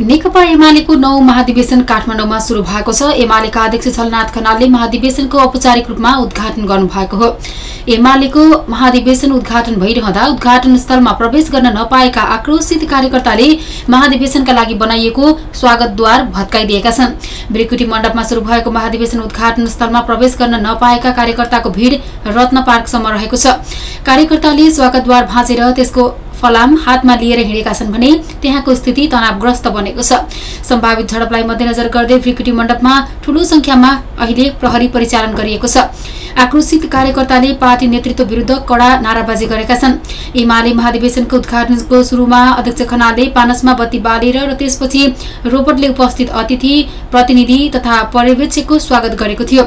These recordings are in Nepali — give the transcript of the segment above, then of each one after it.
नेकपा एमालेको नौ महाधिवेशन काठमाडौँमा शुरू भएको छ। एमालेका अध्यक्ष झलनाथ खनालले महाधिवेशनको औपचारिक रूपमा उद्घाटन गर्नुभएको हो। एमालेको महाधिवेशन उद्घाटन भइरहँदा उद्घाटन स्थलमा प्रवेश गर्न नपाएका आक्रोशित कार्यकर्ताले महाधिवेशनका लागि बनाइएको स्वागतद्वार भत्काइदिएका छन्। ब्रिकुटी मण्डपमा शुरू भएको महाधिवेशन उद्घाटन स्थलमा प्रवेश गर्न नपाएका कार्यकर्ताको भीड़ रत्न पार्कसम्म रहेको छ। कार्यकर्ताले स्वागतद्वार भाँचेर त्यसको फलाम हातमा लिएर हिँडेका छन् भने त्यहाँको स्थिति तनावग्रस्त बनेको छ। सम्भावित झडपलाई मध्यनजर गर्दै ब्रिकुटी मण्डपमा ठूलो संख्यामा अहिले प्रहरी परिचालन गरिएको छ। आक्रोशित कार्यकर्ताले पार्टी नेतृत्व विरूद्ध कड़ा नाराबाजी गरेका छन्। एमाले महाधिवेशनको उद्घाटनको शुरूमा अध्यक्ष खनालले पानसमा बत्ती बालेर र त्यसपछि रोबोटले उपस्थित अतिथि प्रतिनिधि तथा पर्यवेक्षकको स्वागत गरेको थियो।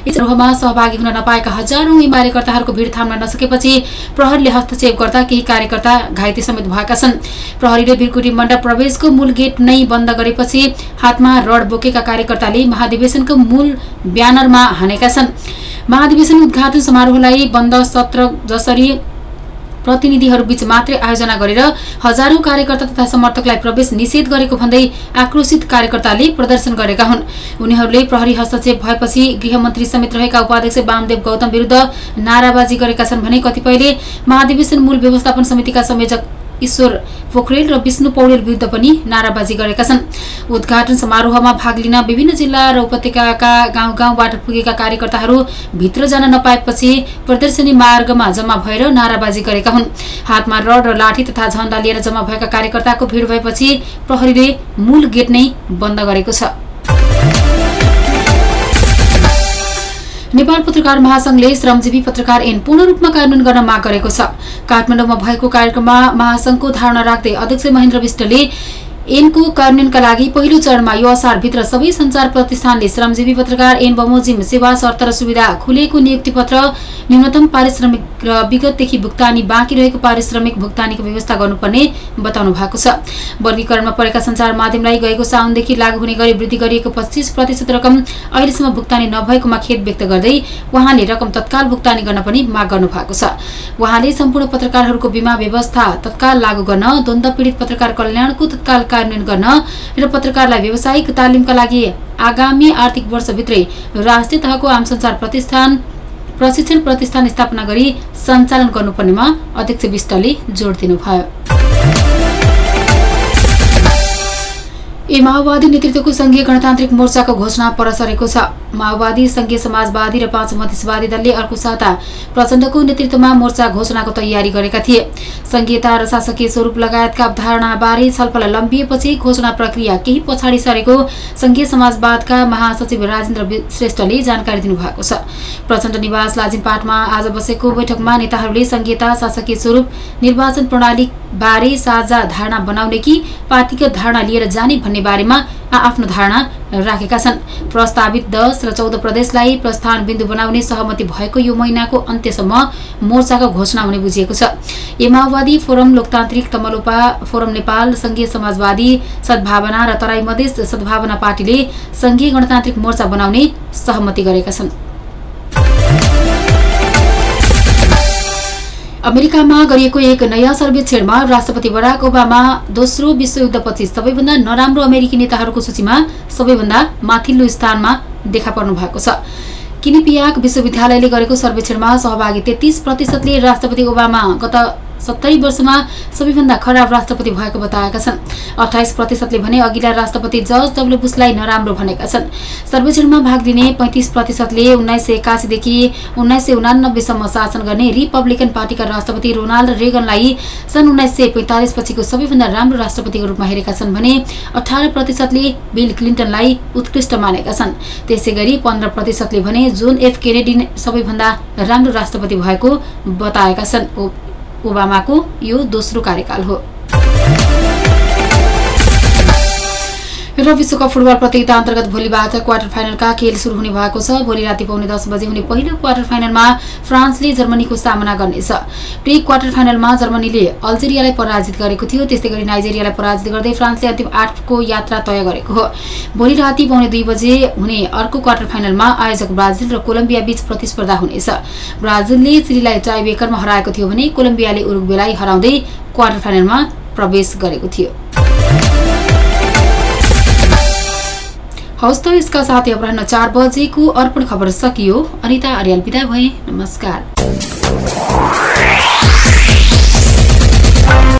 समारोहमा सहभागी हुन नपाएका हजारौं एमालेकर्ताहरूको भीड़ थाम्न नसकेपछि प्रहरीले हस्तक्षेप गर्दा केही कार्यकर्ता घाइते समेत भएका छन्। प्रहरीले बिरकुटी मण्डप प्रवेशको मूल गेट नै बन्द गरेपछि हातमा रड बोकेका कार्यकर्ताले महाधिवेशनको मूल ब्यानरमा हानेका छन्। महाधिवेशन उद्घाटन समारोहलाई बन्द सत्र जसरी प्रतिनिधिहरूबीच मात्रै आयोजना गरेर हजारौं कार्यकर्ता तथा समर्थकलाई प्रवेश निषेध गरेको भन्दै आक्रोशित कार्यकर्ताले प्रदर्शन गरेका हुन्। उनीहरूले प्रहरी हस्तक्षेप भएपछि गृहमन्त्री समेत रहेका उपाध्यक्ष वामदेव गौतम विरूद्ध नाराबाजी गरेका छन् भने कतिपयले महाधिवेशन मूल व्यवस्थापन समितिका संयोजक ईश्वर पोखरेल र विष्णु पौडेल विरूद्ध पनि नाराबाजी गरेका छन्। उद्घाटन समारोहमा भाग लिन विभिन्न जिल्ला र उपत्यकाका गाउँ गाउँबाट पुगेका कार्यकर्ताहरू भित्र जान नपाएपछि प्रदर्शनी मार्गमा जम्मा भएर नाराबाजी गरेका हुन्। हातमा रड र लाठी तथा झण्डा लिएर जम्मा भएका कार्यकर्ताको भीड़ भएपछि प्रहरीले मूल गेट नै बन्द गरेको छ। नेपाल पत्रकार महासंघले श्रमजीवी पत्रकार ऐन पूर्ण रूपमा कार्यान्वयन गर्न माग गरेको छ। काठमाडौँमा भएको कार्यक्रममा महासंघको धारणा राख्दै अध्यक्ष महेन्द्र विष्टले ऐनको कार्यान्वयनका लागि पहिलो चरणमा यो असारभित्र सबै संचार प्रतिष्ठानले श्रमजीवी पत्रकार ऐन बमोजिम सेवा शर्त र सुविधा खुलेको नियुक्ति पत्र न्यूनतम पारिश्रमिक र विगतदेखि भुक्तानी बाँकी रहेको पारिश्रमिक भुक्तानीको व्यवस्था गर्नुपर्ने बताउनु भएको छ। वर्गीकरणमा परेका संचार माध्यमलाई गएको साउनदेखि लागू हुने गरी वृद्धि गरिएको पच्चिस प्रतिशत रकम अहिलेसम्म भुक्तानी नभएकोमा खेद व्यक्त गर्दै उहाँले रकम तत्काल भुक्तानी गर्न पनि माग गर्नु भएको छ। उहाँले सम्पूर्ण पत्रकारहरूको बीमा व्यवस्था तत्काल लागू गर्न द्वन्द पीड़ित पत्रकार कल्याणको तत्काल कार्यान्वयन गर्न र पत्रकारलाई व्यावसायिक तालिमका लागि आगामी आर्थिक वर्षभित्रै राष्ट्रिय तहको आम संचार प्रतिष्ठान प्रशिक्षण प्रतिष्ठान स्थापना गरी सञ्चालन गर्नुपर्नेमा अध्यक्ष विष्टले जोड़ दिनुभयो। ए माओवादी नेतृत्वको संघीय गणतान्त्रिक मोर्चाको घोषणा पर सरेको छ। माओवादी संघीय समाजवादी र पाँच मधेसवादी दलले अर्को साता प्रचण्डको नेतृत्वमा मोर्चा घोषणाको तयारी गरेका थिए। संघीयता र शासकीय स्वरूप लगायतका अवधारणाबारे छलफल लम्बिएपछि घोषणा प्रक्रिया केही पछाडि सरेको संघीय समाजवादका महासचिव राजेन्द्र श्रेष्ठले जानकारी दिनुभएको छ। प्रचण्ड निवास लाजिमपाटमा आज बसेको बैठकमा नेताहरूले संघीयता शासकीय स्वरूप निर्वाचन प्रणाली बारे साझा धारणा बनाउने कि पार्टीगत धारणा लिएर जाने भन्ने बारेमा आफ्नो धारणा राखेका छन्। प्रस्तावित दस र चौध प्रदेशलाई प्रस्थान बिन्दु बनाउने सहमति भएको यो महिनाको अन्त्यसम्म मोर्चाको घोषणा हुने बुझिएको छ। ए माओवादी फोरम लोकतान्त्रिक तमलोपा फोरम नेपाल संघीय समाजवादी सद्भावना र तराई मधेस सद्भावना पार्टीले संघीय गणतान्त्रिक मोर्चा बनाउने सहमति गरेका छन्। अमेरिकामा गरिएको एक नयाँ सर्वेक्षणमा राष्ट्रपति बराक ओबामा दोस्रो विश्वयुद्धपछि सबैभन्दा नराम्रो अमेरिकी नेताहरूको सूचीमा सबैभन्दा माथिल्लो स्थानमा देखा पर्नु भएको छ। किनिपियाक विश्वविद्यालयले गरेको सर्वेक्षणमा सहभागी तेत्तीस प्रतिशतले राष्ट्रपति ओबामा गत सत्तरी वर्षमा सबैभन्दा खराब राष्ट्रपति भएको बताएका छन्। अठाइस प्रतिशतले भने अघिल्ला राष्ट्रपति जर्ज डब्लु बुसलाई नराम्रो भनेका छन्। सर्वेक्षणमा भाग लिने पैंतिस प्रतिशतले उन्नाइस सय एकासीदेखि उन्नाइस सय उनानब्बेसम्म शासन गर्ने रिपब्लिकन पार्टीका राष्ट्रपति रोनाल्ड रेगनलाई सन् उन्नाइस सय पैंतालिस पछिको सबैभन्दा राम्रो राष्ट्रपतिको रूपमा हेरेका छन् भने अठार प्रतिशतले बिल क्लिन्टनलाई उत्कृष्ट मानेका छन्। त्यसै गरी पन्ध्र प्रतिशतले भने जोन एफ केनेडी सबैभन्दा राम्रो राष्ट्रपति भएको बताएका छन्। ओबामाको यो दोस्रो कार्यकाल हो। फिफा विश्वकप फुटबल प्रतियोगिता अन्तर्गत भोलिबाट क्वार्टर फाइनलका खेल शुरू हुने भएको छ। भोलि राति पाउने दस बजे हुने पहिलो क्वार्टर फाइनलमा फ्रान्सले जर्मनीको सामना गर्नेछ। प्री क्वार्टर फाइनलमा जर्मनीले अल्जेरियालाई पराजित गरेको थियो। त्यस्तै गरी नाइजेरियालाई पराजित गर्दै फ्रान्सले अन्तिम आठको यात्रा तय गरेको हो। भोलि राति पाउने दुई बजे हुने अर्को क्वार्टर फाइनलमा आयोजक ब्राजिल र कोलम्बिया बीच प्रतिस्पर्धा हुनेछ। ब्राजिलले चिलीलाई टाई बेकरमा हराएको थियो भने कोलम्बियाले उरुग्वेलाई हराउँदै क्वार्टर फाइनलमा प्रवेश गरेको थियो। हवस् त यसका साथै अपराह चार बजेको अर्पण खबर सकियो। अनिता अर्याल विदा भए। नमस्कार।